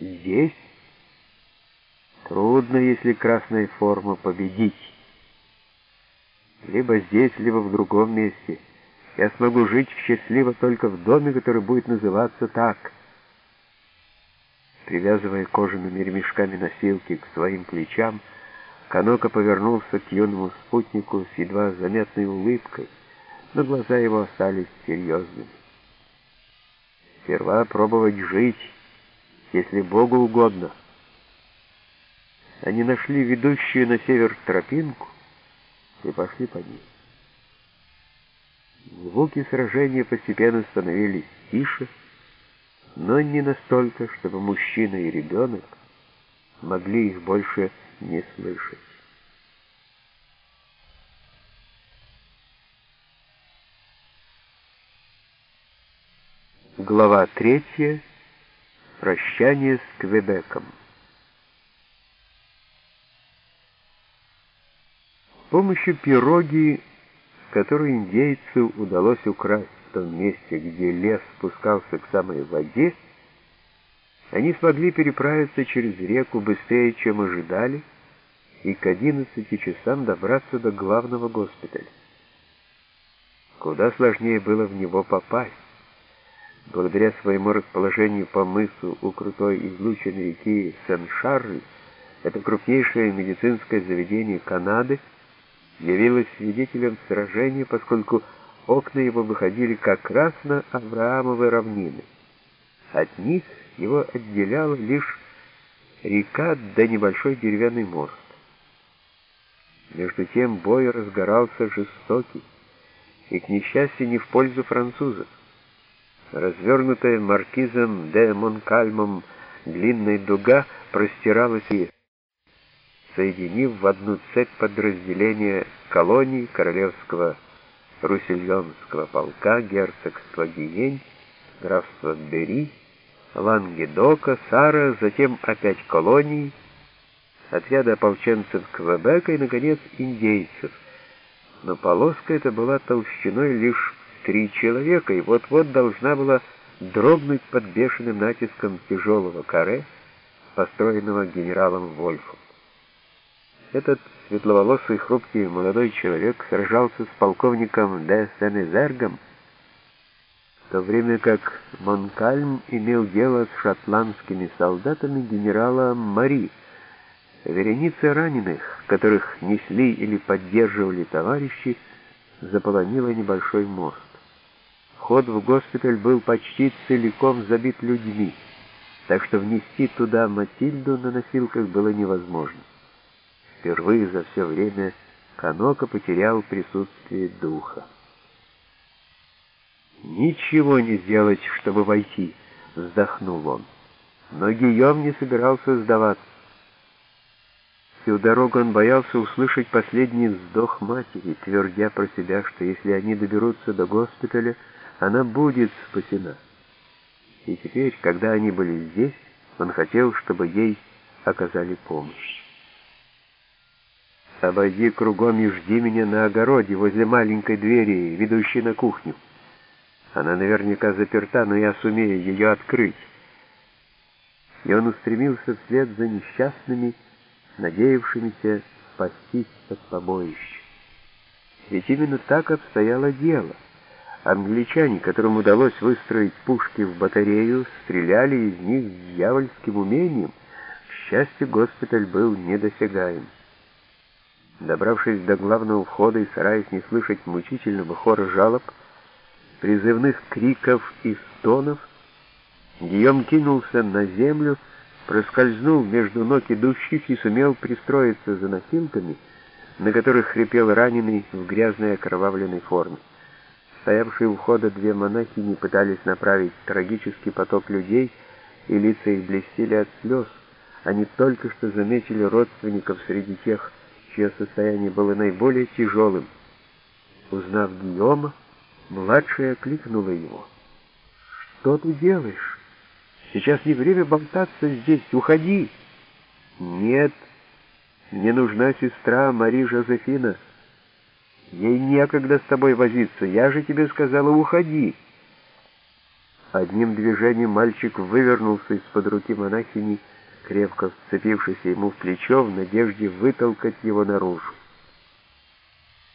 Здесь трудно, если красная форма победить. Либо здесь, либо в другом месте. Я смогу жить счастливо только в доме, который будет называться так. Привязывая кожаными ремешками носилки к своим плечам, Канока повернулся к юному спутнику с едва заметной улыбкой, но глаза его остались серьезными. Сперва пробовать жить, если Богу угодно. Они нашли ведущую на север тропинку и пошли по ней. Звуки сражения постепенно становились тише, но не настолько, чтобы мужчина и ребенок могли их больше не слышать. Глава третья. Прощание с Квебеком. С помощью пироги, которую индейцу удалось украсть в том месте, где лес спускался к самой воде, они смогли переправиться через реку быстрее, чем ожидали, и к 11 часам добраться до главного госпиталя. Куда сложнее было в него попасть. Благодаря своему расположению по мысу у крутой излученной реки Сен-Шарль, это крупнейшее медицинское заведение Канады явилось свидетелем сражения, поскольку окна его выходили как раз на Авраамовы равнины. От них его отделяла лишь река да небольшой деревянный мост. Между тем бой разгорался жестокий, и, к несчастью, не в пользу французов. Развернутая маркизом де Монкальмом длинная дуга простиралась и, соединив в одну цепь подразделения колоний королевского Руссельонского полка, герцогства Гиень, графства Бери, Лангедока, Сара, затем опять колоний, отряда ополченцев Квебека и, наконец, индейцев. Но полоска эта была толщиной лишь три человека, и вот-вот должна была дрогнуть под бешеным натиском тяжелого каре, построенного генералом Вольфом. Этот светловолосый хрупкий молодой человек сражался с полковником де Сенезергом, в то время как Монкальм имел дело с шотландскими солдатами генерала Мари, вереница раненых, которых несли или поддерживали товарищи, заполонила небольшой мост. Вход в госпиталь был почти целиком забит людьми, так что внести туда Матильду на носилках было невозможно. Впервые за все время Канока потерял присутствие духа. «Ничего не сделать, чтобы войти», — вздохнул он. Но Гийом не собирался сдаваться. Всю дорогу он боялся услышать последний вздох матери, твердя про себя, что если они доберутся до госпиталя, она будет спасена. И теперь, когда они были здесь, он хотел, чтобы ей оказали помощь. «Обойди кругом и жди меня на огороде, возле маленькой двери, ведущей на кухню. Она наверняка заперта, но я сумею ее открыть». И он устремился вслед за несчастными, надеявшимися спастись от побоища. Ведь именно так обстояло дело — Англичане, которым удалось выстроить пушки в батарею, стреляли из них с дьявольским умением. К счастью, госпиталь был недосягаем. Добравшись до главного входа и стараясь не слышать мучительного хора жалоб, призывных криков и стонов, Гийом кинулся на землю, проскользнул между ног идущих и сумел пристроиться за носилками, на которых хрипел раненый в грязной окровавленной форме. Стоявшие у входа две монахини пытались направить трагический поток людей, и лица их блестели от слез. Они только что заметили родственников среди тех, чье состояние было наиболее тяжелым. Узнав Гийома, младшая окликнула его. «Что ты делаешь? Сейчас не время болтаться здесь. Уходи!» «Нет, мне нужна сестра Мари Жозефина». Ей некогда с тобой возиться. Я же тебе сказала, уходи. Одним движением мальчик вывернулся из-под руки монахини, крепко вцепившись ему в плечо в надежде вытолкать его наружу.